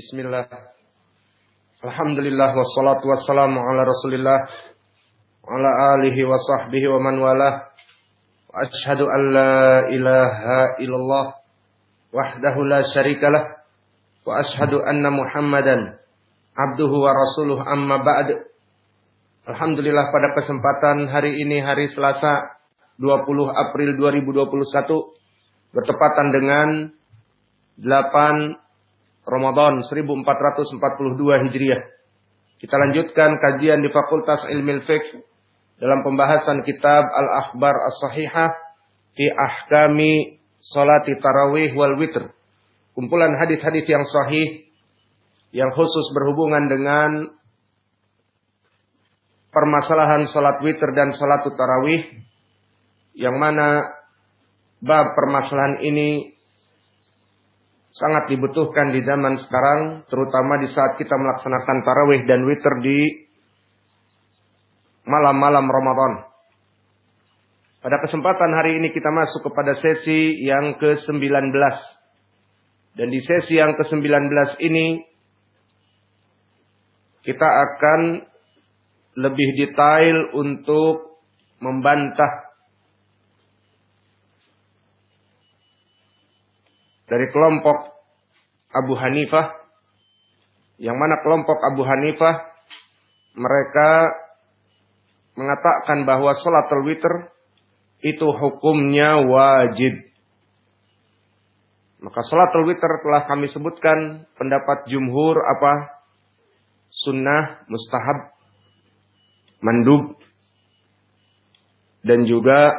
Bismillah. Alhamdulillah wassalatu wassalamu ala Rasulillah wa ala alihi wa sahbihi wa man walah. Wa ashhadu an la ilaha illallah wahdahu la syarikalah wa ashhadu anna Muhammadan abduhu wa rasuluh amma ba'd. Alhamdulillah pada kesempatan hari ini hari Selasa 20 April 2021 bertepatan dengan 8 Ramadan 1442 Hijriah. Kita lanjutkan kajian di Fakultas Ilmu Fiqh dalam pembahasan kitab Al-Akhbar As-Sahihah fi Ahkami Salati Tarawih wal Witr. Kumpulan hadis-hadis yang sahih yang khusus berhubungan dengan permasalahan salat witr dan salat tarawih yang mana bab permasalahan ini sangat dibutuhkan di zaman sekarang, terutama di saat kita melaksanakan tarawih dan witir di malam-malam Ramadan. Pada kesempatan hari ini kita masuk kepada sesi yang ke-19. Dan di sesi yang ke-19 ini kita akan lebih detail untuk membantah dari kelompok Abu Hanifah yang mana kelompok Abu Hanifah mereka mengatakan bahwa salatul witr itu hukumnya wajib. Maka salatul witr telah kami sebutkan pendapat jumhur apa? Sunnah, mustahab, mandub, dan juga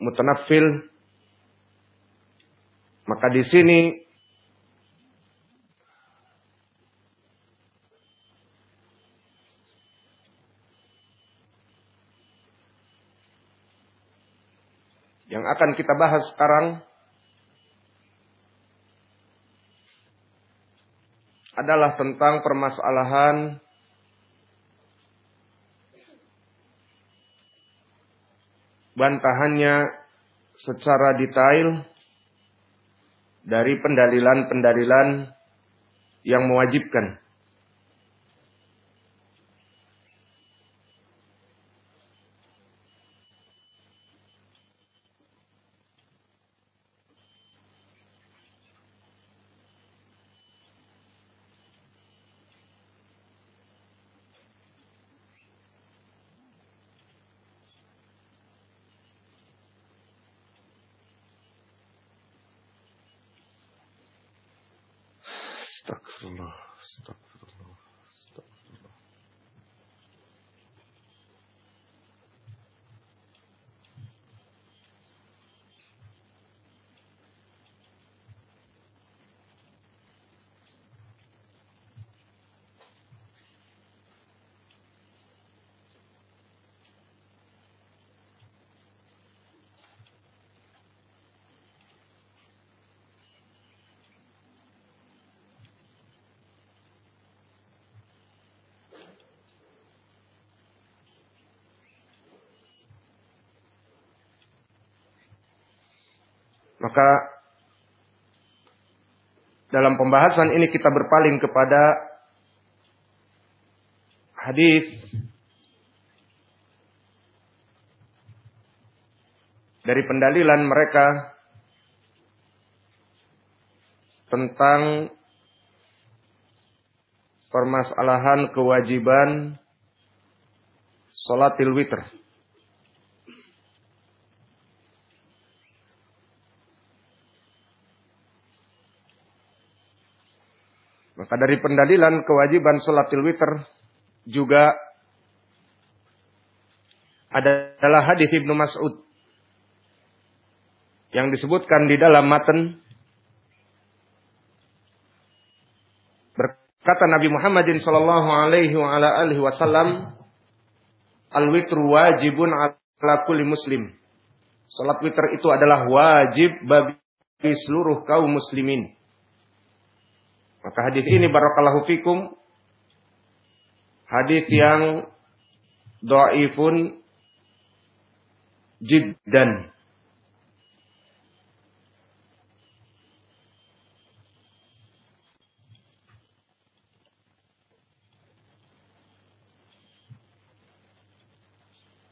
mutanafil maka di sini yang akan kita bahas sekarang adalah tentang permasalahan bantahannya secara detail dari pendalilan-pendalilan yang mewajibkan. Аллах. Maka dalam pembahasan ini kita berpaling kepada hadis dari pendalilan mereka tentang permasalahan kewajiban salatil witr. Maka dari pendalilan kewajiban salatil witr juga adalah hadis Ibnu Mas'ud yang disebutkan di dalam matan berkata Nabi Muhammadin sallallahu alaihi wa ala alihi wasallam al witru wajibun ala kulli muslim. Salat witr itu adalah wajib bagi seluruh kaum muslimin. Maka hadis ini barakallahu fikum hadis yang dhaifun jiddan.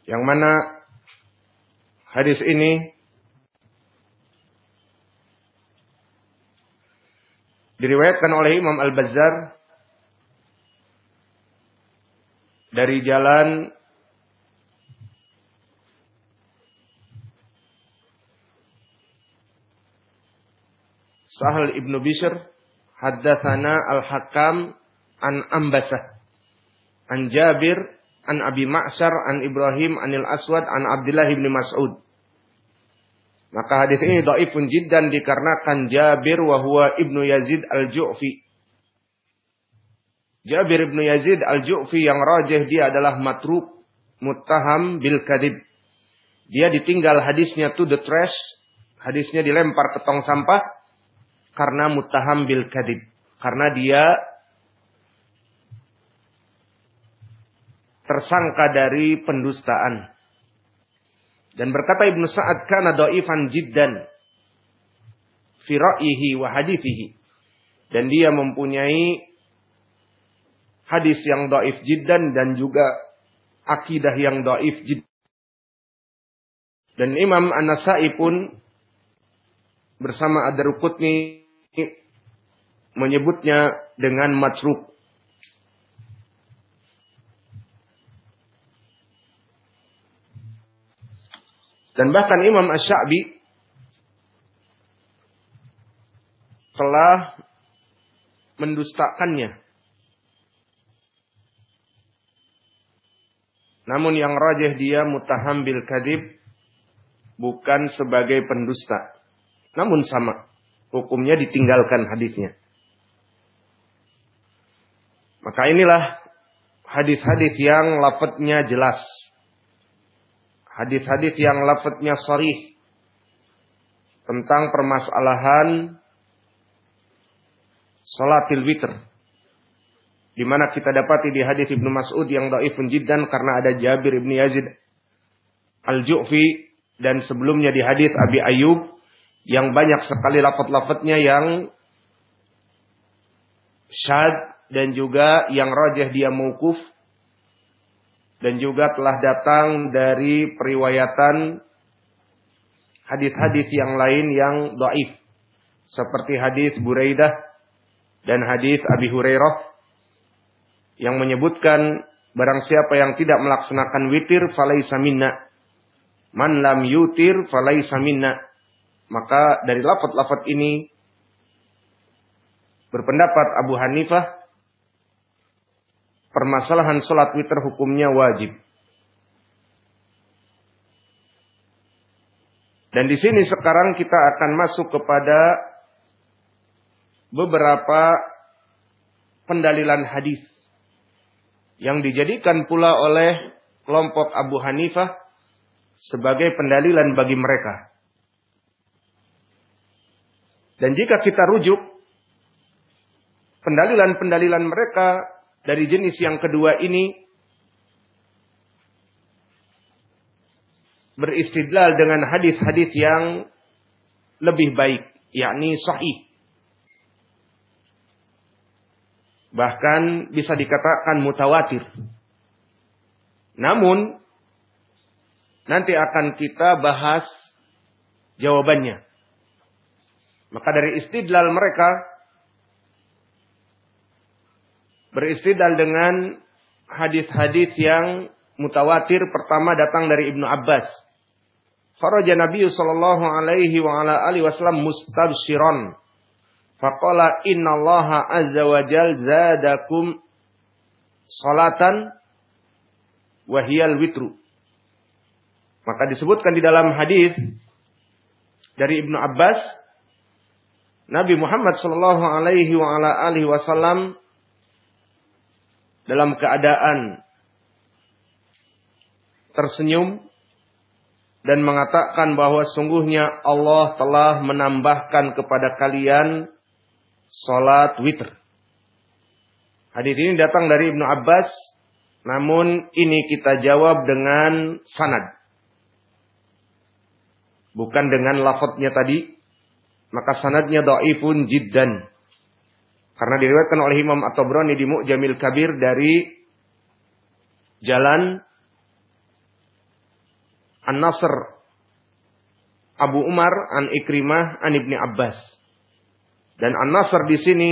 Yang mana hadis ini diriwayatkan oleh Imam Al-Bazzar dari jalan Sahal ibnu Bishr haddatsana al-Hakam an Ambasah an Jabir an Abi Ma'syar an Ibrahim anil Aswad an Abdullah bin Mas'ud maka hadis ini dhaifun jiddan dikarenakan Jabir wa huwa Ibnu Yazid al-Ju'fi Jabir ibnu Yazid al-Ju'fi yang rajih dia adalah matruk muttaham bil kadib. Dia ditinggal hadisnya to the trash, hadisnya dilempar ke tong sampah karena mutaham bil kadib. Karena dia tersangka dari pendustaan. Dan berkata Ibnu Sa'ad kana dhaifan jiddan fi ra'yihi wa hadithihi. Dan dia mempunyai hadis yang dhaif jiddan dan juga akidah yang dhaif jiddan. Dan Imam An-Nasai pun bersama Ad-Darqutni menyebutnya dengan matruk. Dan bahkan Imam Ash-Sha'bi telah mendustakannya. Namun yang rajih dia mutaham bil kadib bukan sebagai pendusta. Namun sama hukumnya ditinggalkan hadisnya. Maka inilah hadis-hadis yang lafadznya jelas. Hadis-hadis yang lafadznya sorih. Tentang permasalahan salatil witr. Di mana kita dapati di hadis Ibnu Mas'ud yang dhaifun jiddan karena ada Jabir Ibnu Yazid Al-Ju'fi dan sebelumnya di hadis Abi Ayyub yang banyak sekali lafat-lafatnya yang syad dan juga yang rajah dia mukuf dan juga telah datang dari periwayatan hadis-hadis yang lain yang dhaif. Seperti hadis Buraidah dan hadis Abi Hurairah yang menyebutkan barang siapa yang tidak melaksanakan witir falaisa minna. Man lam yutir falaisa minna. Maka dari lafat-lafat ini berpendapat Abu Hanifah permasalahan sholat witir hukumnya wajib. Dan di sini sekarang kita akan masuk kepada beberapa pendalilan hadis yang dijadikan pula oleh kelompok Abu Hanifah sebagai pendalilan bagi mereka. Dan jika kita rujuk pendalilan-pendalilan mereka dari jenis yang kedua ini beristidlal dengan hadis-hadis yang lebih baik, yakni sahih. Bahkan bisa dikatakan mutawatir. Namun nanti akan kita bahas jawabannya. Maka dari istidlal mereka beristidlal dengan hadis-hadis yang mutawatir pertama datang dari Ibnu Abbas. Kharaja Nabi sallallahu alaihi wa ala alihi wasallam mustabshiran. Faqala innallaha azza wa jal zadakum salatan wa hiyal witru. Maka disebutkan di dalam hadis dari Ibnu Abbas Nabi Muhammad Shallallahu Alaihi Wasallam dalam keadaan tersenyum dan mengatakan bahwa sungguhnya Allah telah menambahkan kepada kalian salat witr. Hadis ini datang dari Ibnu Abbas, namun ini kita jawab dengan sanad. Bukan dengan lafadznya tadi, maka sanadnya dhaifun jiddan. Karena diriwayatkan oleh Imam At-Tabrani di Mu'jamil Kabir dari jalan An-Nasr Abu Umar an Ikrimah an Ibni Abbas. Dan An-Nasr di sini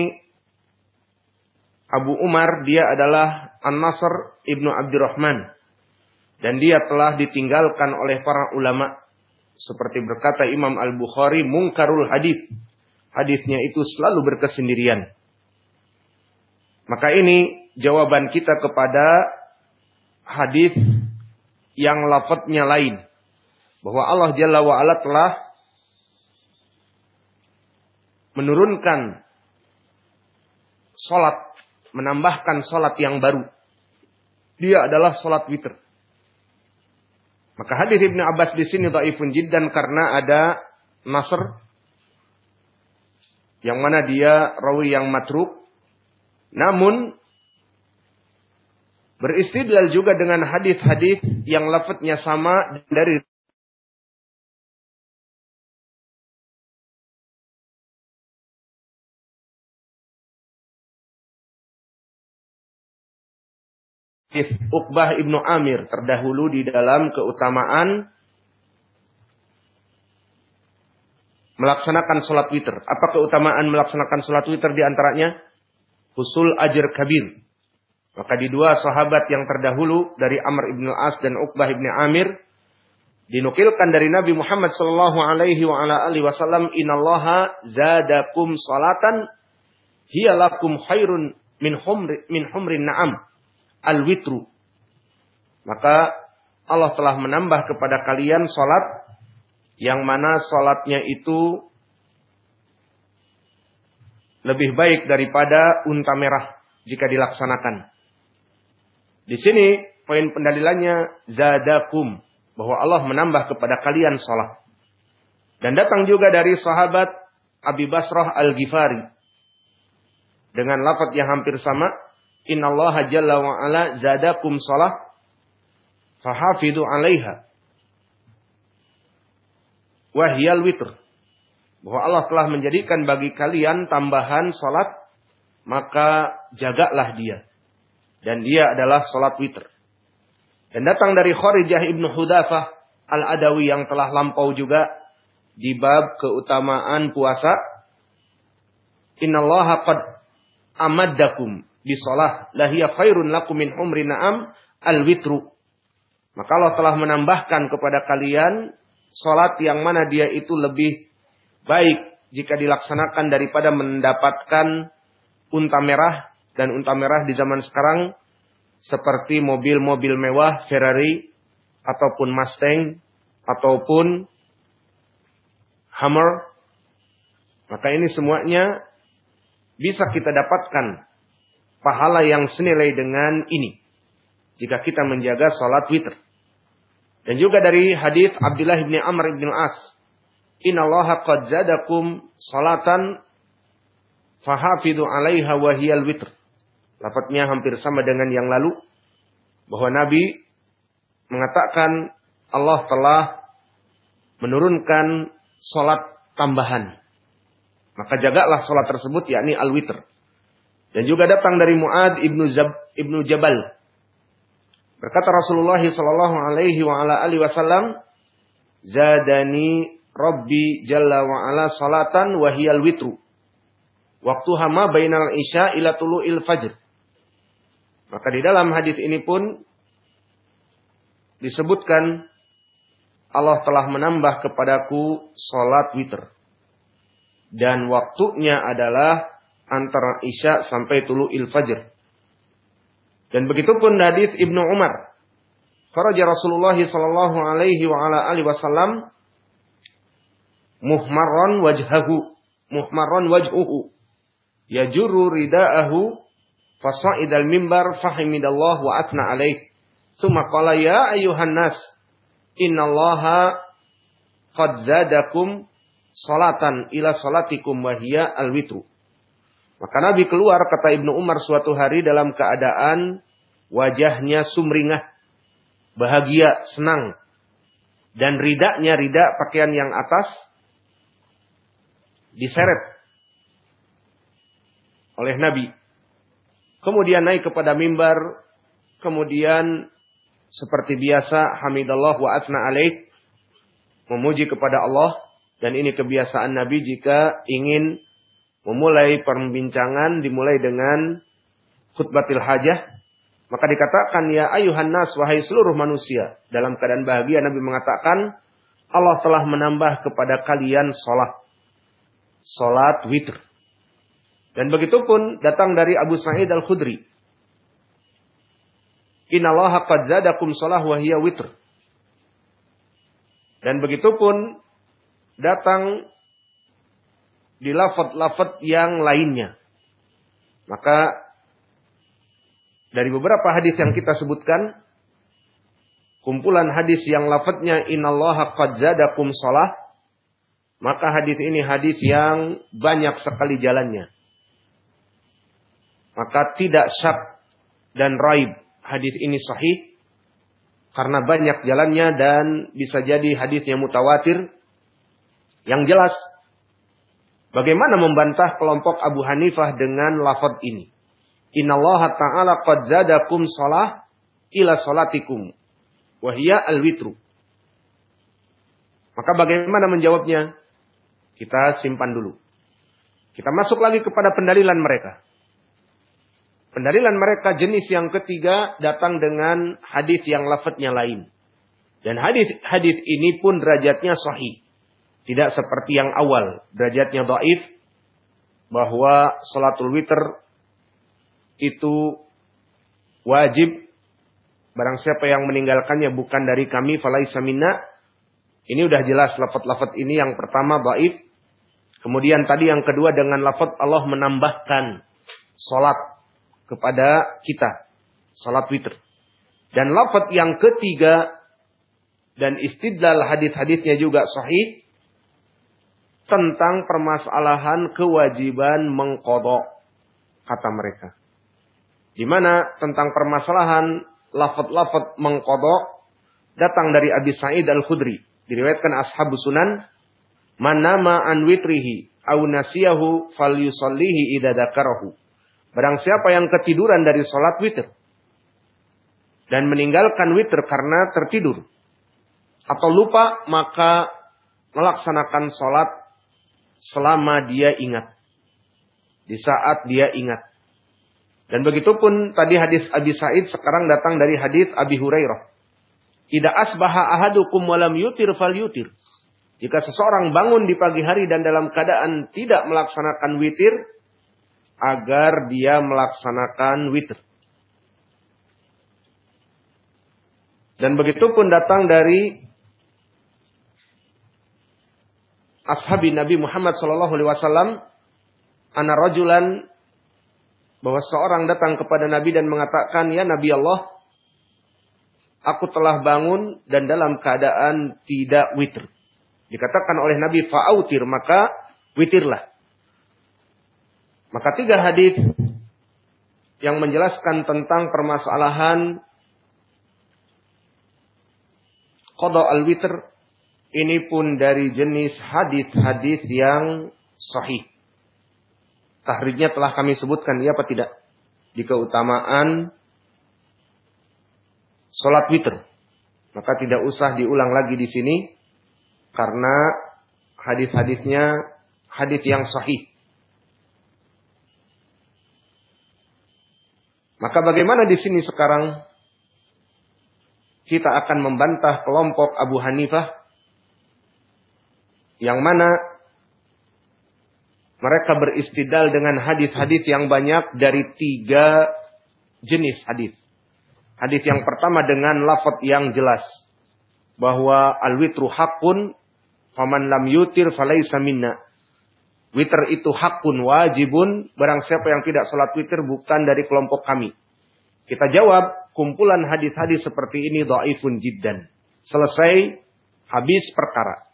Abu Umar dia adalah An-Nasr Ibnu Abdurrahman. Dan dia telah ditinggalkan oleh para ulama. Seperti berkata Imam Al-Bukhari, mungkarul hadith. Hadithnya itu selalu berkesendirian. Maka ini jawaban kita kepada hadis yang lafadznya lain. Bahwa Allah Jalla wa'ala telah menurunkan solat, menambahkan solat yang baru. Dia adalah solat witr. Maka hadis Ibnu Abbas di sini dhaifun jiddan karena ada Nasr yang mana dia rawi yang matruk. Namun beristidlal juga dengan hadis-hadis yang lafadznya sama dari Uqbah ibnu Amir terdahulu di dalam keutamaan melaksanakan sholat witir. Apa keutamaan melaksanakan sholat witir di antaranya? Husul ajr kabir. Maka di dua sahabat yang terdahulu dari Amr ibn al-As dan Uqbah ibn Amir dinukilkan dari Nabi Muhammad sallallahu alaihi wa ala alihi wasallam innallaha zadakum salatan hiya lakum khairun min humri min humrin na'am al-witru. Maka Allah telah menambah kepada kalian salat yang mana salatnya itu lebih baik daripada unta merah jika dilaksanakan. Di sini poin pendalilannya zadakum bahwa Allah menambah kepada kalian salat. Dan datang juga dari sahabat Abi Basrah Al-Ghifari dengan lafaz yang hampir sama Allah jalla wa ala zadakum salah fahafidu 'alaiha. Wahyal witr. Bahwa Allah telah menjadikan bagi kalian tambahan salat maka jagalah dia. Dan dia adalah salat witr. Dan datang dari Kharijah ibnu Hudafah al-Adawi yang telah lampau juga di bab keutamaan puasa. Innallaha qad amaddakum bisolah lahia khairun lakum min umri na'am al witru. Maka Allah telah menambahkan kepada kalian solat yang mana dia itu lebih baik jika dilaksanakan daripada mendapatkan unta merah dan unta merah di zaman sekarang seperti mobil-mobil mewah Ferrari ataupun Mustang ataupun Hammer maka ini semuanya bisa kita dapatkan pahala yang senilai dengan ini. Jika kita menjaga salat witr. Dan juga dari hadis Abdullah bin Amr bin As. Innallaha qad zadakum salatan fahafidu 'alaiha wa hiyal witr. Lafadznya hampir sama dengan yang lalu bahwa Nabi mengatakan Allah telah menurunkan salat tambahan. Maka jagalah salat tersebut yakni al-witr. Dan juga datang dari Muad ibnu Zab, ibnu Jabal. Berkata Rasulullah sallallahu alaihi wa ala alihi wasallam, "Zadani Rabbi jalla wa ala salatan wa hiyal witru." Waktu hama bainal isya ila tulu'il fajr. Maka di dalam hadis ini pun disebutkan Allah telah menambah kepadaku salat witr. Dan waktunya adalah antara Isya sampai tulu il fajr. Dan begitu pun hadis Ibnu Umar. Faraja Rasulullah sallallahu alaihi wa ala alihi wasallam muhmarran wajhahu muhmarran wajhuhu. Yajuru ridaahu fasa'idal mimbar fahimidallah wa atna alaih. Summa qala ya ayuhan nas innallaha qad zadakum salatan ila salatikum wa hiya al-witru. Maka Nabi keluar kata Ibnu Umar suatu hari dalam keadaan wajahnya sumringah, bahagia, senang. Dan ridaknya ridak pakaian yang atas diseret oleh Nabi. Kemudian naik kepada mimbar, kemudian seperti biasa hamidallah wa asna alaih memuji kepada Allah. Dan ini kebiasaan Nabi jika ingin memulai perbincangan dimulai dengan khutbatil hajah. Maka dikatakan ya ayuhan nas wahai seluruh manusia. Dalam keadaan bahagia Nabi mengatakan Allah telah menambah kepada kalian salat salat witr dan begitu pun datang dari Abu Sa'id Al-Khudri Innallaha qad zadakum salah wa witr. Dan begitu pun datang di lafad-lafad yang lainnya. Maka dari beberapa hadis yang kita sebutkan, kumpulan hadis yang lafadznya innallaha qad zadakum salah, maka hadis ini hadis yang banyak sekali jalannya. Maka tidak syak dan raib hadis ini sahih karena banyak jalannya dan bisa jadi hadisnya mutawatir. Yang jelas bagaimana membantah kelompok Abu Hanifah dengan lafaz ini. Innallaha ta'ala qad zadakum salah ila salatikum wahia al-witru. Maka bagaimana menjawabnya? Kita simpan dulu. Kita masuk lagi kepada pendalilan mereka. Pendalilan mereka jenis yang ketiga datang dengan hadis yang lafadznya lain. Dan hadis hadis ini pun derajatnya sahih. Tidak seperti yang awal, derajatnya dhaif bahwa salatul witr itu wajib barang siapa yang meninggalkannya bukan dari kami falaisa minna. Ini udah jelas lafaz-lafaz ini yang pertama dhaif. Kemudian tadi yang kedua dengan lafaz Allah menambahkan salat kepada kita. Salat witr. Dan lafaz yang ketiga dan istidlal hadis-hadisnya juga sahih tentang permasalahan kewajiban mengkodok kata mereka. Di mana tentang permasalahan lafaz-lafaz mengkodok datang dari Abi Sa'id Al-Khudri. Diriwayatkan ashabu sunan. Manama an witrihi au nasiyahu fal yusallihi idza Barang siapa yang ketiduran dari sholat witir. Dan meninggalkan witir karena tertidur. Atau lupa maka melaksanakan sholat selama dia ingat. Di saat dia ingat. Dan begitu pun tadi hadis Abi Said sekarang datang dari hadis Abi Hurairah. Tidak asbaha ahadukum walam yutir fal yutir. Jika seseorang bangun di pagi hari dan dalam keadaan tidak melaksanakan witir, agar dia melaksanakan witr. Dan begitu pun datang dari ashabi Nabi Muhammad sallallahu alaihi wasallam ana rajulan bahwa seorang datang kepada Nabi dan mengatakan, "Ya Nabi Allah, aku telah bangun dan dalam keadaan tidak witr." Dikatakan oleh Nabi, "Fa'autir," maka witirlah. Maka tiga hadis yang menjelaskan tentang permasalahan qada al-witr ini pun dari jenis hadis-hadis yang sahih. Tahrijnya telah kami sebutkan, ya apa tidak? Di keutamaan salat witr. Maka tidak usah diulang lagi di sini karena hadis-hadisnya hadis yang sahih. Maka bagaimana di sini sekarang kita akan membantah kelompok Abu Hanifah yang mana mereka beristidal dengan hadis-hadis yang banyak dari tiga jenis hadis. Hadis yang pertama dengan lafaz yang jelas bahwa al-witru hakun faman lam yutir falaisa minna. Witer itu hakun wajibun. Barang siapa yang tidak sholat witer bukan dari kelompok kami. Kita jawab, kumpulan hadis-hadis seperti ini do'ifun jiddan. Selesai, habis perkara.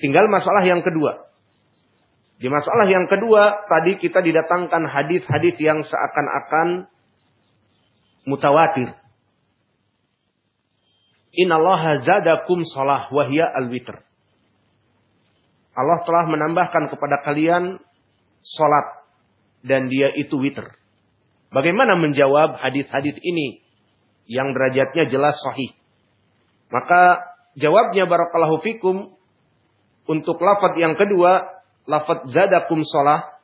Tinggal masalah yang kedua. Di masalah yang kedua, tadi kita didatangkan hadis-hadis yang seakan-akan mutawatir. Innallaha zadakum salah wahya al-witr. Allah telah menambahkan kepada kalian solat dan dia itu witr. Bagaimana menjawab hadis-hadis ini yang derajatnya jelas sahih. Maka jawabnya barakallahu fikum untuk lafaz yang kedua, lafaz zadakum sholah.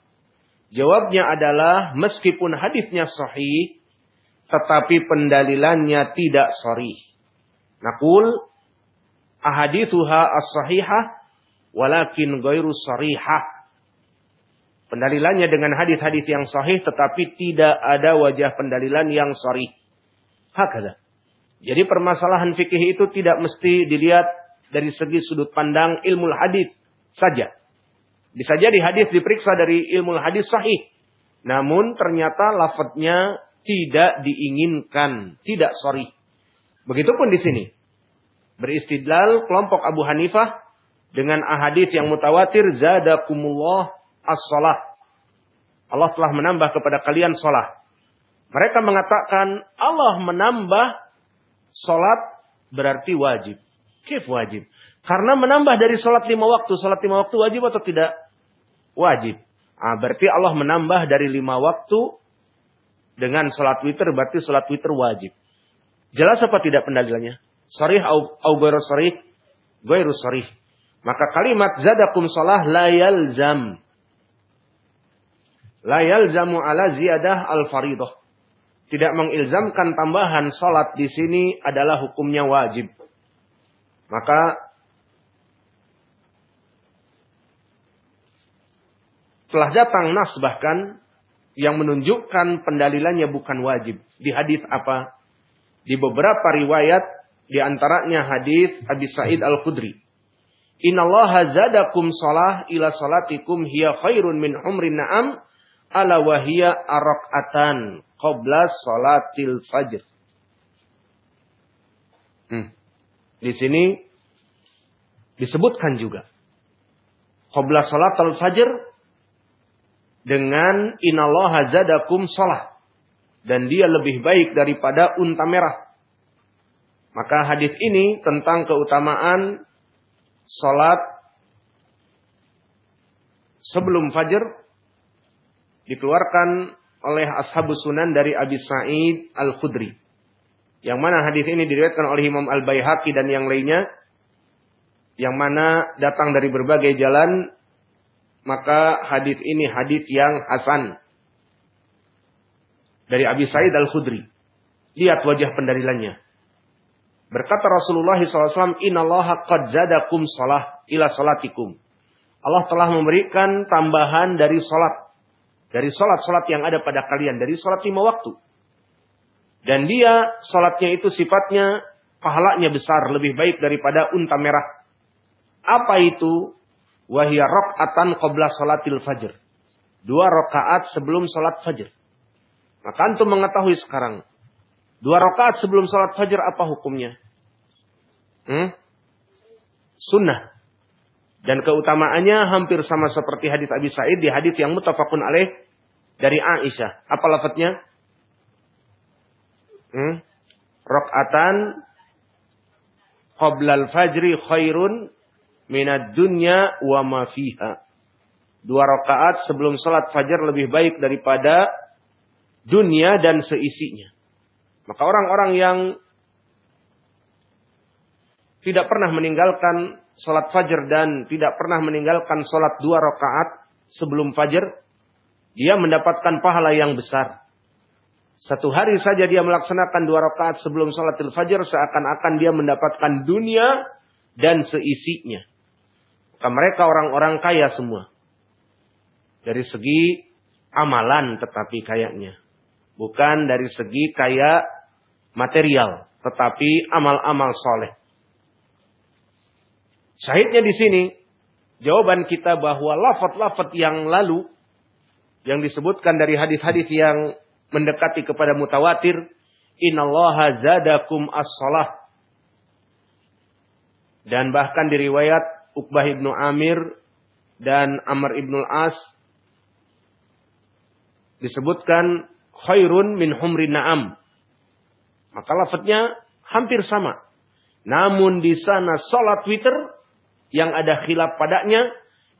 Jawabnya adalah meskipun hadisnya sahih, tetapi pendalilannya tidak sahih. Nakul ahadithuha as-sahihah walakin ghairu sarihah. Pendalilannya dengan hadis-hadis yang sahih tetapi tidak ada wajah pendalilan yang sahih. Hakada. Jadi permasalahan fikih itu tidak mesti dilihat dari segi sudut pandang ilmu hadis saja. Bisa jadi hadis diperiksa dari ilmu hadis sahih. Namun ternyata lafadznya tidak diinginkan, tidak sorry. Begitupun di sini. Beristidlal kelompok Abu Hanifah dengan ahadis yang mutawatir zadakumullah as-salah. Allah telah menambah kepada kalian salat. Mereka mengatakan Allah menambah salat berarti wajib. Kif wajib? Karena menambah dari salat lima waktu. Salat lima waktu wajib atau tidak? Wajib. Ah, berarti Allah menambah dari lima waktu dengan salat witir berarti salat witir wajib. Jelas apa tidak pendalilannya? Sorry au, au sorry? Gairu sorry. Maka kalimat zadakum salah la yalzam. La yalzamu ala ziyadah al-faridah. Tidak mengilzamkan tambahan salat di sini adalah hukumnya wajib. Maka telah datang nas bahkan yang menunjukkan pendalilannya bukan wajib. Di hadis apa? Di beberapa riwayat di antaranya hadis Abi Sa'id Al-Khudri. Innallaha zadakum salah ila salatikum hiya khairun min umrin na'am ala wahia arakatan qabla salatil fajr. Hmm. Di sini disebutkan juga qabla salatil fajr dengan inallaha zadakum salah dan dia lebih baik daripada unta merah. Maka hadis ini tentang keutamaan salat sebelum fajar dikeluarkan oleh ashabus sunan dari Abi Sa'id Al-Khudri. Yang mana hadis ini diriwayatkan oleh Imam Al-Baihaqi dan yang lainnya. Yang mana datang dari berbagai jalan. Maka hadis ini hadis yang hasan. Dari Abi Sa'id Al-Khudri. Lihat wajah pendarilannya. Berkata Rasulullah SAW, Innallaha qad zadakum salah ila salatikum. Allah telah memberikan tambahan dari salat dari sholat-sholat yang ada pada kalian. Dari sholat lima waktu. Dan dia sholatnya itu sifatnya pahalanya besar. Lebih baik daripada unta merah. Apa itu? Wahia rok'atan qobla sholatil fajr. Dua rokaat sebelum sholat fajr. Maka antum mengetahui sekarang. Dua rokaat sebelum sholat fajr apa hukumnya? Hmm? Sunnah. Dan keutamaannya hampir sama seperti hadis Abi Sa'id di hadis yang mutafakun alaih dari Aisyah. Apa lafadznya? Hmm? Rok'atan qoblal fajri khairun minad dunya wa ma fiha. Dua rakaat sebelum salat fajar lebih baik daripada dunia dan seisinya. Maka orang-orang yang tidak pernah meninggalkan salat fajar dan tidak pernah meninggalkan salat dua rakaat sebelum fajar, dia mendapatkan pahala yang besar. Satu hari saja dia melaksanakan dua rakaat sebelum salatil fajar seakan-akan dia mendapatkan dunia dan seisinya. Maka mereka orang-orang kaya semua. Dari segi amalan tetapi kayaknya. Bukan dari segi kaya material. Tetapi amal-amal soleh. Syahidnya di sini. Jawaban kita bahwa lafat-lafat yang lalu yang disebutkan dari hadis-hadis yang mendekati kepada mutawatir, innallaha zadakum as-salah. Dan bahkan di riwayat Uqbah ibnu Amir dan Amr ibnu As disebutkan khairun min humri na'am. Maka lafadznya hampir sama. Namun di sana salat witir yang ada khilaf padanya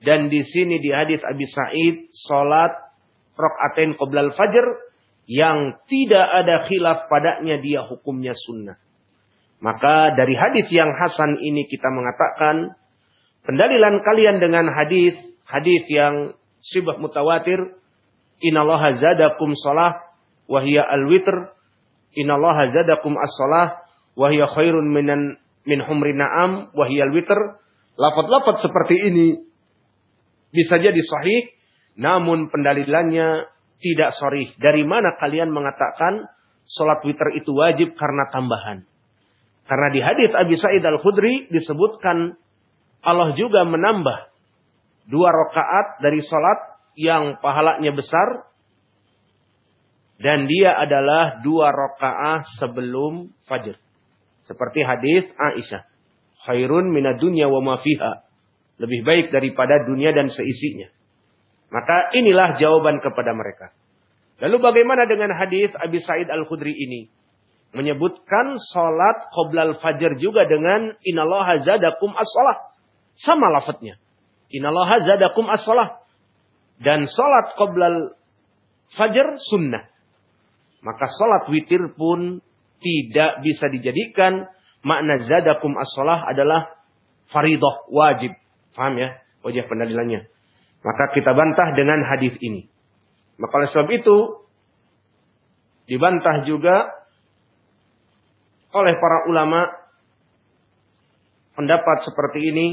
dan di sini di hadis Abi Sa'id salat rokaatain qoblal fajr yang tidak ada khilaf padanya dia hukumnya sunnah. Maka dari hadis yang hasan ini kita mengatakan pendalilan kalian dengan hadis hadis yang sibah mutawatir inallaha zadakum shalah wahia al-witr inallaha zadakum as-shalah wahia khairun minan min humri na'am wahia al-witr lafaz-lafaz seperti ini bisa jadi sahih namun pendalilannya tidak sorry. Dari mana kalian mengatakan sholat witir itu wajib karena tambahan? Karena di hadis Abi Sa'id Al-Khudri disebutkan Allah juga menambah dua rakaat dari sholat yang pahalanya besar dan dia adalah dua rakaat sebelum fajr. Seperti hadis Aisyah. Khairun minad dunya wa ma fiha. Lebih baik daripada dunia dan seisinya. Maka inilah jawaban kepada mereka. Lalu bagaimana dengan hadis Abi Sa'id Al-Khudri ini? menyebutkan salat qoblal fajar juga dengan inallaha zadakum as-salah. Sama lafadznya. Inallaha zadakum as-salah. Dan salat qoblal fajar sunnah. Maka salat witir pun tidak bisa dijadikan makna zadakum as-salah adalah faridah, wajib. Paham ya? Wajah pendalilannya. Maka kita bantah dengan hadis ini. Maka oleh sebab itu dibantah juga oleh para ulama pendapat seperti ini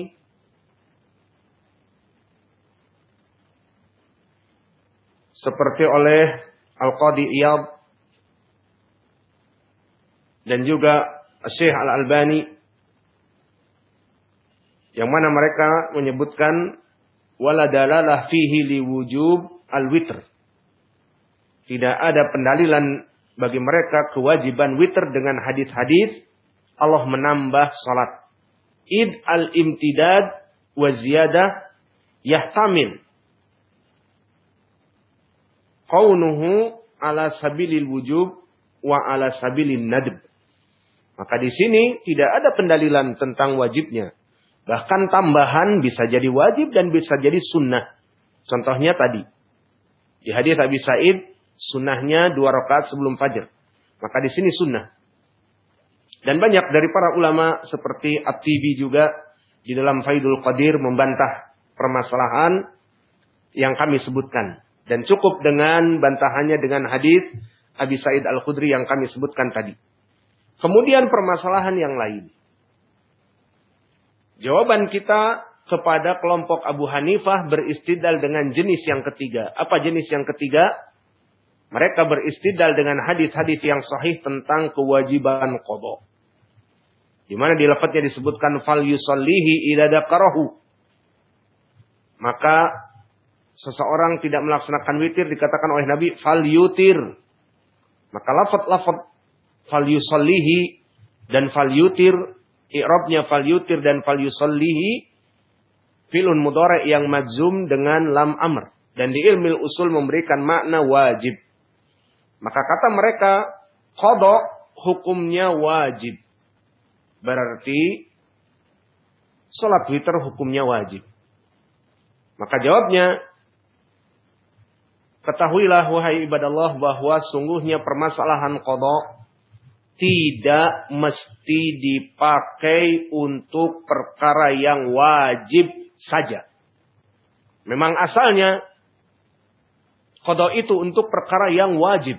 seperti oleh Al-Qadi Iyad dan juga Syekh Al-Albani yang mana mereka menyebutkan wala dalalah fihi liwujub al-witr. Tidak ada pendalilan bagi mereka kewajiban witir dengan hadis-hadis Allah menambah salat. Id al-imtidad wa ziyadah yahtamil kaunuhu ala sabilil wujub wa ala sabilin nadb. Maka di sini tidak ada pendalilan tentang wajibnya. Bahkan tambahan bisa jadi wajib dan bisa jadi sunnah. Contohnya tadi. Di hadis Abi Said Sunnahnya dua rakaat sebelum fajar. Maka di sini sunnah. Dan banyak dari para ulama seperti At-Tibi juga di dalam Faidul Qadir membantah permasalahan yang kami sebutkan. Dan cukup dengan bantahannya dengan hadis Abi Said Al-Khudri yang kami sebutkan tadi. Kemudian permasalahan yang lain. Jawaban kita kepada kelompok Abu Hanifah beristidal dengan jenis yang ketiga. Apa jenis yang ketiga? Mereka beristidal dengan hadis-hadis yang sahih tentang kewajiban qadha. Di mana di lafadznya disebutkan fal yusallihi idza karahu. Maka seseorang tidak melaksanakan witir dikatakan oleh Nabi fal yutir. Maka lafaz-lafaz fal yusallihi dan fal yutir i'rabnya fal yutir dan fal yusallihi filun mudhari yang majzum dengan lam amr dan di ilmu usul memberikan makna wajib. Maka kata mereka, kodok hukumnya wajib. Berarti sholat witir hukumnya wajib. Maka jawabnya, ketahuilah wahai ibadah Allah bahwa sungguhnya permasalahan kodok tidak mesti dipakai untuk perkara yang wajib saja. Memang asalnya kodok itu untuk perkara yang wajib.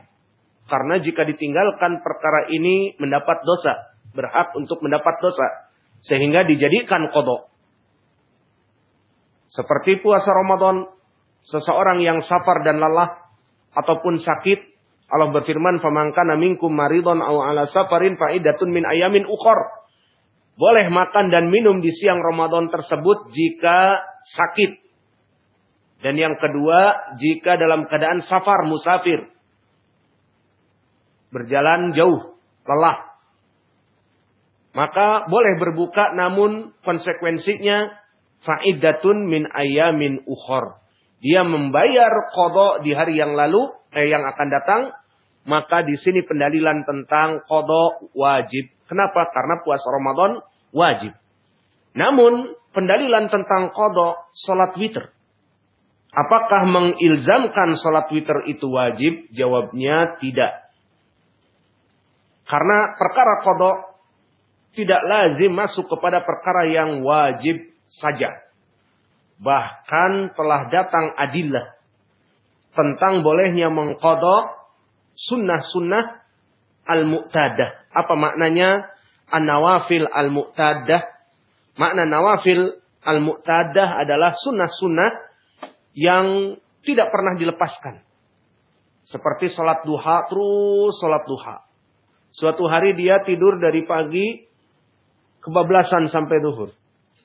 Karena jika ditinggalkan perkara ini mendapat dosa. Berhak untuk mendapat dosa. Sehingga dijadikan kodok. Seperti puasa Ramadan. Seseorang yang safar dan lelah. Ataupun sakit. Allah berfirman. Famangkana minkum maridon au ala safarin fa'idatun min ayamin ukhor. Boleh makan dan minum di siang Ramadan tersebut jika sakit. Dan yang kedua, jika dalam keadaan safar, musafir berjalan jauh, lelah. Maka boleh berbuka namun konsekuensinya faidatun min ayamin ukhor. Dia membayar kodok di hari yang lalu, eh yang akan datang. Maka di sini pendalilan tentang kodok wajib. Kenapa? Karena puasa Ramadan wajib. Namun pendalilan tentang kodok sholat witir. Apakah mengilzamkan sholat witir itu wajib? Jawabnya tidak. Karena perkara kodok tidak lazim masuk kepada perkara yang wajib saja. Bahkan telah datang adillah tentang bolehnya mengkodok sunnah-sunnah al-mu'tadah. Apa maknanya? An-nawafil al-mu'tadah. Makna nawafil al-mu'tadah adalah sunnah-sunnah yang tidak pernah dilepaskan. Seperti sholat duha, terus sholat duha. Suatu hari dia tidur dari pagi kebablasan sampai duhur.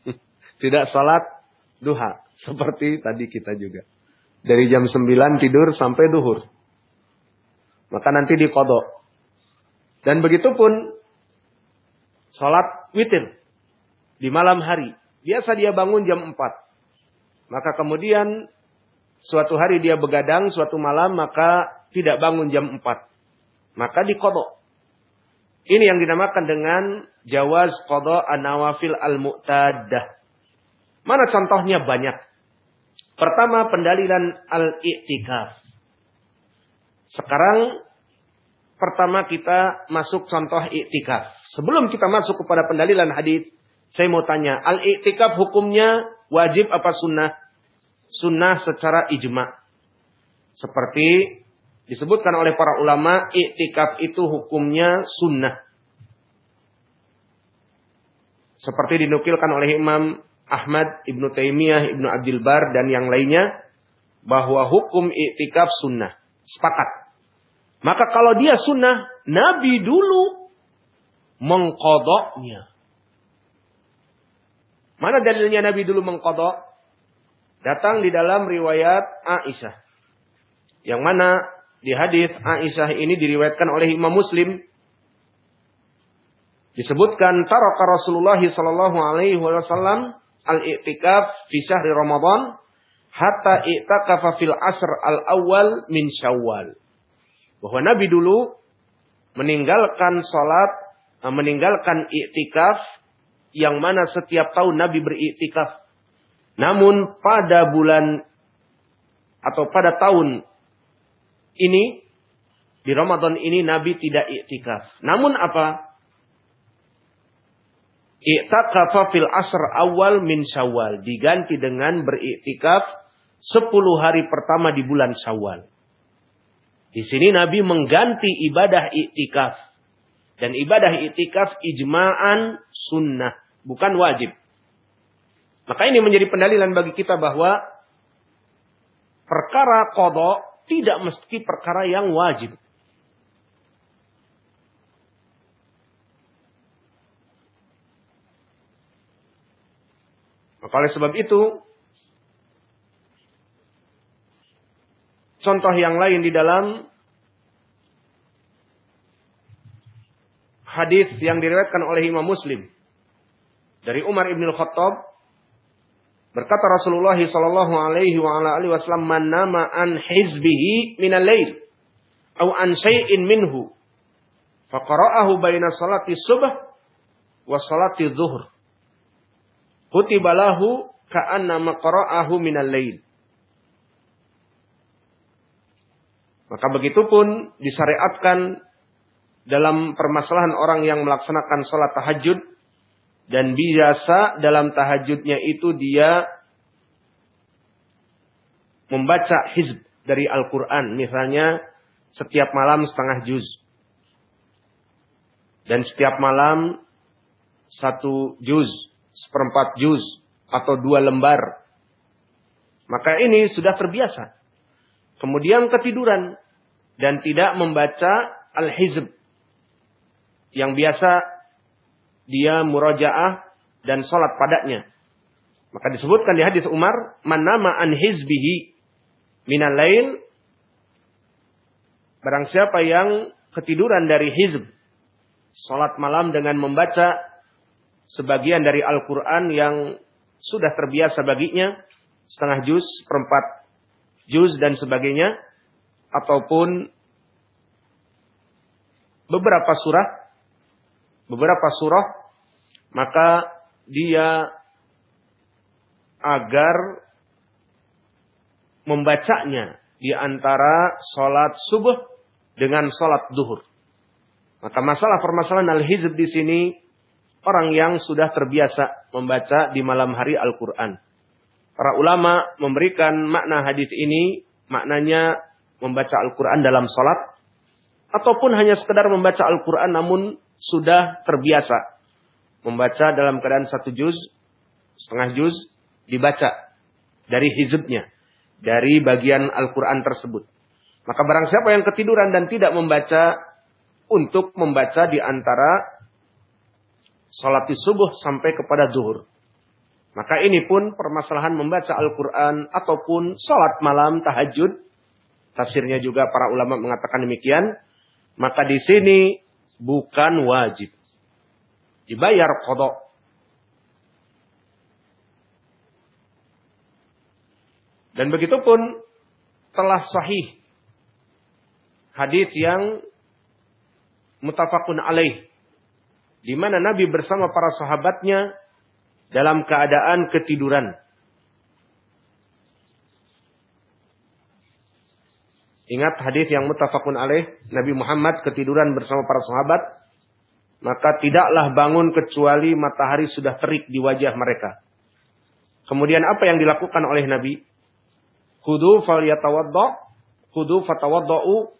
Tidak sholat duha. Seperti tadi kita juga. Dari jam 9 tidur sampai duhur. Maka nanti dikodok. Dan begitu pun sholat witir di malam hari. Biasa dia bangun jam 4. Maka kemudian suatu hari dia begadang, suatu malam maka tidak bangun jam 4. Maka dikodok. Ini yang dinamakan dengan jawaz qada an-nawafil al-mu'tadah. Mana contohnya banyak. Pertama pendalilan al-i'tikaf. Sekarang pertama kita masuk contoh i'tikaf. Sebelum kita masuk kepada pendalilan hadis, saya mau tanya, al-i'tikaf hukumnya wajib apa sunnah? Sunnah secara ijma. Seperti Disebutkan oleh para ulama, iktikaf itu hukumnya sunnah. Seperti dinukilkan oleh Imam Ahmad, Ibnu Taimiyah, Ibnu Abdul Bar, dan yang lainnya. Bahwa hukum iktikaf sunnah. Sepakat. Maka kalau dia sunnah, Nabi dulu mengkodoknya. Mana dalilnya Nabi dulu mengkodok? Datang di dalam riwayat Aisyah. Yang mana di hadis Aisyah ini diriwayatkan oleh Imam Muslim disebutkan taraka Rasulullah sallallahu alaihi wasallam al-i'tikaf fi syahri Ramadan hatta i'takafa fil asr al-awwal min Syawal. Bahwa Nabi dulu meninggalkan salat, eh, meninggalkan i'tikaf yang mana setiap tahun Nabi beriktikaf. Namun pada bulan atau pada tahun ini di Ramadan ini Nabi tidak iktikaf. Namun apa? Iktikafa fil asr awal min syawal. Diganti dengan beriktikaf 10 hari pertama di bulan syawal. Di sini Nabi mengganti ibadah iktikaf. Dan ibadah iktikaf ijma'an sunnah. Bukan wajib. Maka ini menjadi pendalilan bagi kita bahwa perkara kodok tidak mesti perkara yang wajib. Maka oleh sebab itu, contoh yang lain di dalam hadis yang diriwayatkan oleh Imam Muslim dari Umar ibn Khattab Berkata Rasulullah sallallahu alaihi wa wasallam man nama an hizbihi min al-lail an shay'in minhu faqara'ahu baina salati subh wa salati dhuhr kutiba lahu ka'anna maqra'ahu min al-lail Maka begitu pun disyariatkan dalam permasalahan orang yang melaksanakan salat tahajud dan biasa dalam tahajudnya itu dia membaca hizb dari Al-Quran. Misalnya setiap malam setengah juz. Dan setiap malam satu juz, seperempat juz, atau dua lembar. Maka ini sudah terbiasa. Kemudian ketiduran dan tidak membaca al-hizb. Yang biasa dia murajaah dan sholat padanya. Maka disebutkan di hadis Umar, manama an hizbihi minal lail barang siapa yang ketiduran dari hizb salat malam dengan membaca sebagian dari Al-Qur'an yang sudah terbiasa baginya setengah juz, perempat juz dan sebagainya ataupun beberapa surah beberapa surah, maka dia agar membacanya di antara sholat subuh dengan sholat duhur. Maka masalah permasalahan al-hizb di sini orang yang sudah terbiasa membaca di malam hari Al-Quran. Para ulama memberikan makna hadis ini, maknanya membaca Al-Quran dalam sholat, ataupun hanya sekedar membaca Al-Quran namun sudah terbiasa membaca dalam keadaan satu juz, setengah juz, dibaca dari hizbnya, dari bagian Al-Quran tersebut. Maka barang siapa yang ketiduran dan tidak membaca untuk membaca di antara sholat subuh sampai kepada zuhur. Maka ini pun permasalahan membaca Al-Quran ataupun sholat malam tahajud. Tafsirnya juga para ulama mengatakan demikian. Maka di sini bukan wajib. Dibayar kodok. Dan begitu pun telah sahih hadis yang mutafakun alaih di mana Nabi bersama para sahabatnya dalam keadaan ketiduran. Ingat hadis yang mutafakun alaih, Nabi Muhammad ketiduran bersama para sahabat, maka tidaklah bangun kecuali matahari sudah terik di wajah mereka. Kemudian apa yang dilakukan oleh Nabi? Kudu fal yatawadda, kudu fatawadda'u,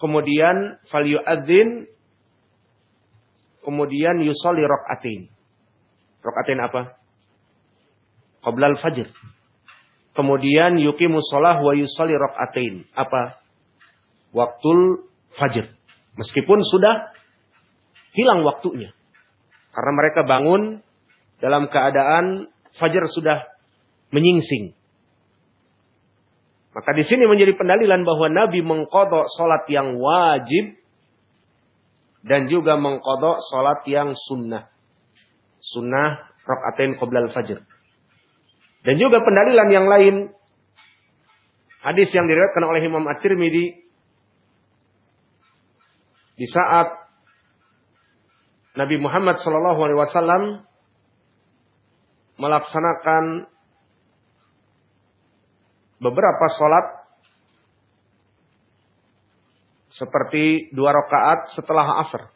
kemudian fal yu'adzin, kemudian yusolli rok'atin. Rok'atin apa? Qoblal fajr. Kemudian yukimu sholah wa yusolli rok'atin. Apa? Waktul fajr. Meskipun sudah hilang waktunya. Karena mereka bangun dalam keadaan fajar sudah menyingsing. Maka di sini menjadi pendalilan bahwa Nabi mengkodok sholat yang wajib dan juga mengkodok sholat yang sunnah. Sunnah rokaatain qoblal fajr. Dan juga pendalilan yang lain. Hadis yang diriwayatkan oleh Imam At-Tirmidzi. Di saat Nabi Muhammad wasallam melaksanakan beberapa sholat seperti dua rakaat setelah asar.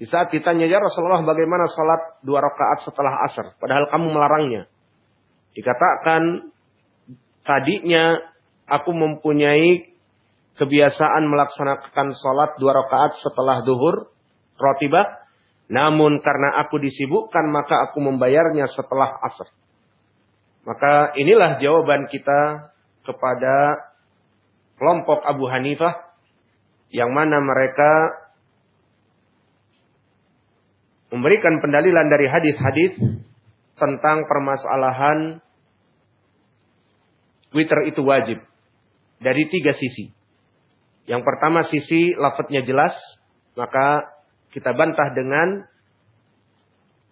Di saat ditanya, ya Rasulullah bagaimana sholat dua rakaat setelah asar. Padahal kamu melarangnya. Dikatakan, tadinya aku mempunyai kebiasaan melaksanakan sholat dua rakaat setelah duhur, rotibah. Namun karena aku disibukkan, maka aku membayarnya setelah asar. Maka inilah jawaban kita kepada kelompok Abu Hanifah yang mana mereka memberikan pendalilan dari hadis-hadis tentang permasalahan Twitter itu wajib dari tiga sisi. Yang pertama sisi lafadznya jelas, maka kita bantah dengan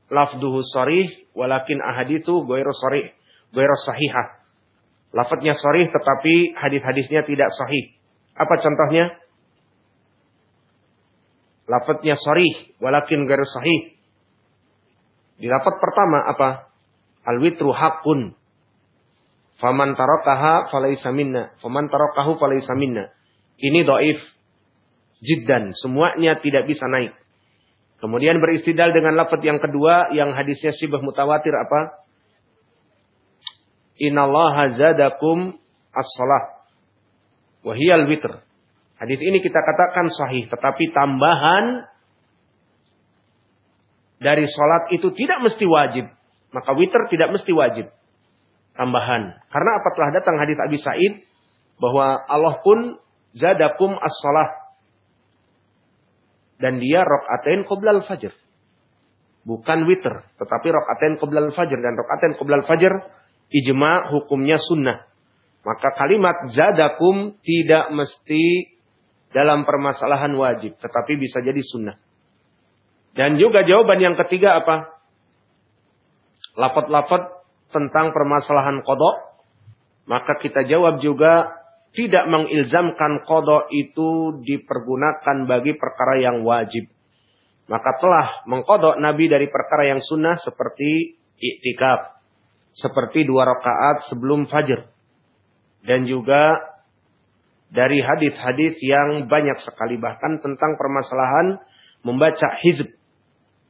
lafduhu sorih, walakin ahaditu goyro sorih, goyro sahihah. Lafadznya sorih tetapi hadis-hadisnya tidak sahih. Apa contohnya? Lafadznya sorih, walakin garis sahih. Di lafadz pertama apa? Al-witru hakun. Faman tarokaha falaisa minna. Faman tarokahu falaisa minna. Ini doif. Jiddan. Semuanya tidak bisa naik. Kemudian beristidal dengan lafadz yang kedua yang hadisnya sibah mutawatir apa? Innallaha zadakum as-salah. Wahiyal witr. Hadis ini kita katakan sahih, tetapi tambahan dari sholat itu tidak mesti wajib. Maka witir tidak mesti wajib. Tambahan. Karena apa telah datang hadis Abi Sa'id bahwa Allah pun zadakum as-salah. Dan dia rok'atain qoblal fajr. Bukan witir. Tetapi rok'atain qoblal fajr. Dan rok'atain qoblal fajr ijma hukumnya sunnah. Maka kalimat zadakum tidak mesti dalam permasalahan wajib, tetapi bisa jadi sunnah. Dan juga jawaban yang ketiga apa? Lafat-lafat tentang permasalahan kodok. Maka kita jawab juga tidak mengilzamkan kodok itu dipergunakan bagi perkara yang wajib. Maka telah mengkodok Nabi dari perkara yang sunnah seperti iktikaf. Seperti dua rakaat sebelum fajr. dan juga dari hadis-hadis yang banyak sekali bahkan tentang permasalahan membaca hizb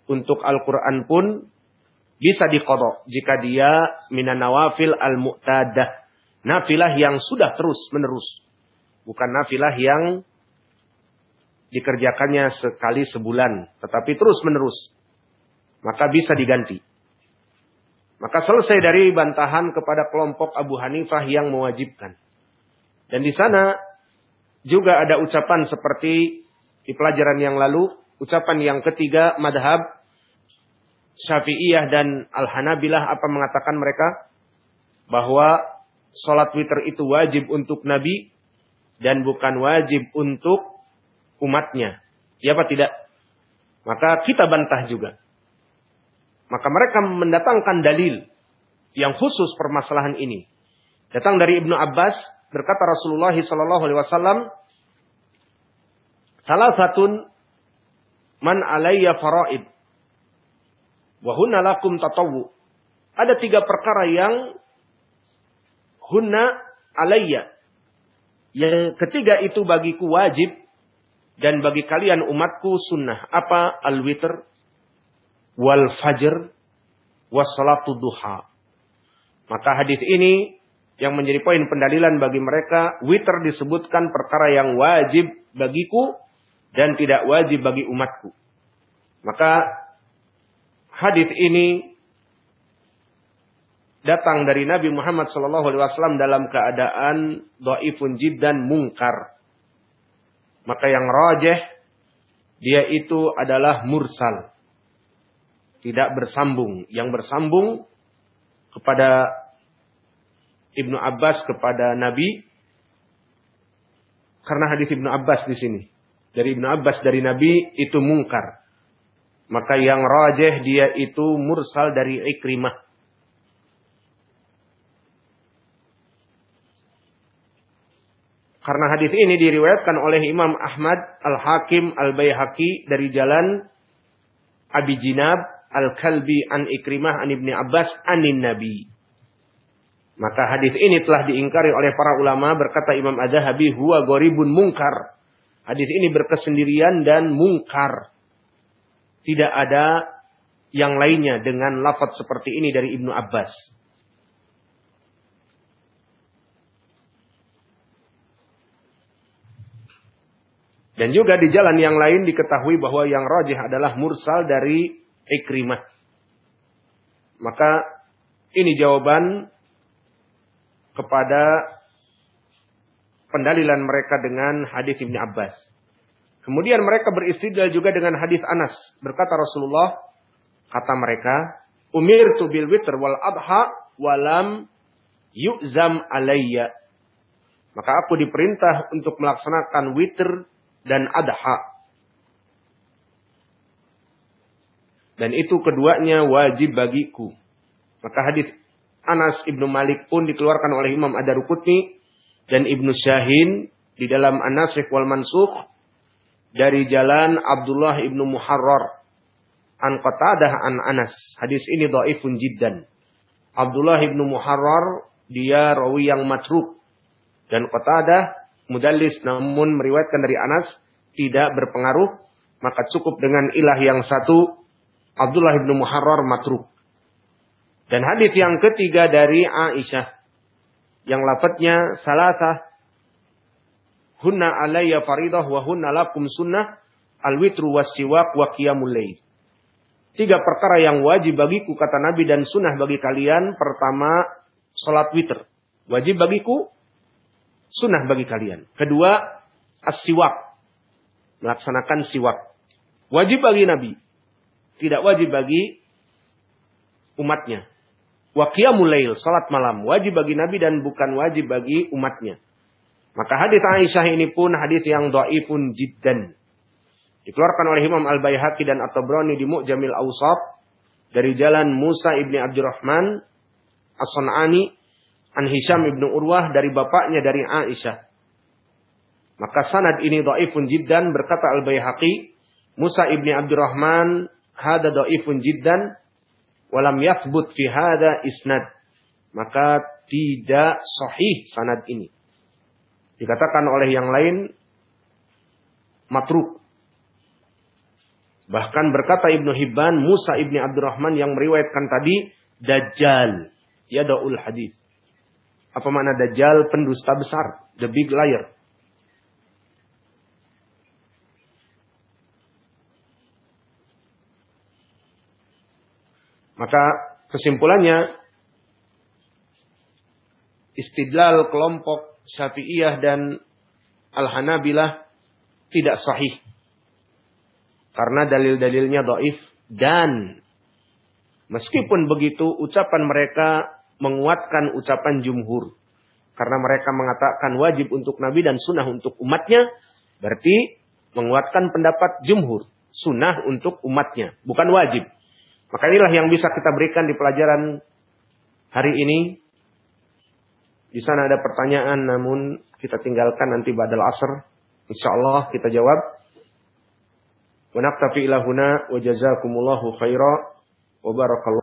untuk Al-Qur'an pun bisa dikodok jika dia minan nawafil al-mu'tadah. Nafilah yang sudah terus menerus. Bukan nafilah yang dikerjakannya sekali sebulan. Tetapi terus menerus. Maka bisa diganti. Maka selesai dari bantahan kepada kelompok Abu Hanifah yang mewajibkan. Dan di sana juga ada ucapan seperti di pelajaran yang lalu. Ucapan yang ketiga madhab Syafi'iyah dan Al-Hanabilah apa mengatakan mereka? Bahwa sholat witir itu wajib untuk Nabi dan bukan wajib untuk umatnya. Ya apa tidak? Maka kita bantah juga. Maka mereka mendatangkan dalil yang khusus permasalahan ini. Datang dari Ibnu Abbas berkata Rasulullah sallallahu alaihi wasallam salah satu man alayya faraid Wahunna lakum tatawu. Ada tiga perkara yang hunna alayya. Yang ketiga itu bagiku wajib dan bagi kalian umatku sunnah. Apa? Al-witr, wal fajr, wassalatu duha. Maka hadis ini yang menjadi poin pendalilan bagi mereka, witr disebutkan perkara yang wajib bagiku dan tidak wajib bagi umatku. Maka hadis ini datang dari Nabi Muhammad SAW dalam keadaan doifun jiddan mungkar. Maka yang rajih dia itu adalah mursal. Tidak bersambung. Yang bersambung kepada Ibnu Abbas kepada Nabi karena hadis Ibnu Abbas di sini. Dari Ibnu Abbas dari Nabi itu mungkar. Maka yang rajih dia itu mursal dari Ikrimah. Karena hadis ini diriwayatkan oleh Imam Ahmad Al-Hakim Al-Baihaqi dari jalan Abi Jinab Al-Kalbi an Ikrimah an Ibni Abbas anin Nabi. Maka hadis ini telah diingkari oleh para ulama berkata Imam Adzahabi huwa goribun mungkar. Hadis ini berkesendirian dan mungkar. Tidak ada yang lainnya dengan lafaz seperti ini dari Ibnu Abbas. Dan juga di jalan yang lain diketahui bahwa yang rajih adalah mursal dari Ikrimah. Maka ini jawaban kepada pendalilan mereka dengan hadis Ibnu Abbas. Kemudian mereka beristidlal juga dengan hadis Anas. Berkata Rasulullah, kata mereka, Umir tu bil witr wal adha walam yu'zam alayya. Maka aku diperintah untuk melaksanakan witr dan adha. Dan itu keduanya wajib bagiku. Maka hadis Anas ibnu Malik pun dikeluarkan oleh Imam Adarukutni dan Ibnu Syahin di dalam An-Nasikh wal Mansukh dari jalan Abdullah ibnu Muharrar an Qatadah an Anas. Hadis ini dhaifun jiddan. Abdullah ibnu Muharrar dia rawi yang matruk dan Qatadah mudallis namun meriwayatkan dari Anas tidak berpengaruh maka cukup dengan ilah yang satu Abdullah ibnu Muharrar matruk. Dan hadis yang ketiga dari Aisyah yang lafadznya salasah hunna alayya faridah wa hunna lakum sunnah al-witru was-siwak wa qiyamul lail. Tiga perkara yang wajib bagiku kata Nabi dan sunnah bagi kalian. Pertama, salat witr. Wajib bagiku, sunnah bagi kalian. Kedua, as-siwak. Melaksanakan siwak. Wajib bagi Nabi. Tidak wajib bagi umatnya. Wa qiyamul lail, salat malam. Wajib bagi Nabi dan bukan wajib bagi umatnya. Maka hadis Aisyah ini pun hadis yang dhaifun jiddan. Dikeluarkan oleh Imam Al-Baihaqi dan At-Tabrani di Mu'jamil Awsat dari jalan Musa ibni Abdurrahman As-San'ani an Hisham ibnu Urwah dari bapaknya dari Aisyah. Maka sanad ini dhaifun jiddan berkata Al-Baihaqi Musa ibni Abdurrahman hada dhaifun jiddan walam yathbut fi hada isnad. Maka tidak sahih sanad ini. Dikatakan oleh yang lain matruk. Bahkan berkata Ibnu Hibban, Musa Ibni Abdurrahman yang meriwayatkan tadi, Dajjal. Ya daul hadis. Apa makna Dajjal? Pendusta besar. The big liar. Maka kesimpulannya, istidlal kelompok Syafi'iyah dan Al-Hanabilah tidak sahih. Karena dalil-dalilnya doif dan meskipun begitu ucapan mereka menguatkan ucapan jumhur. Karena mereka mengatakan wajib untuk Nabi dan sunnah untuk umatnya. Berarti menguatkan pendapat jumhur. Sunnah untuk umatnya. Bukan wajib. Maka inilah yang bisa kita berikan di pelajaran hari ini. Di sana ada pertanyaan namun kita tinggalkan nanti badal asr. InsyaAllah kita jawab. Wa naktafi ilahuna wa jazakumullahu khaira wa.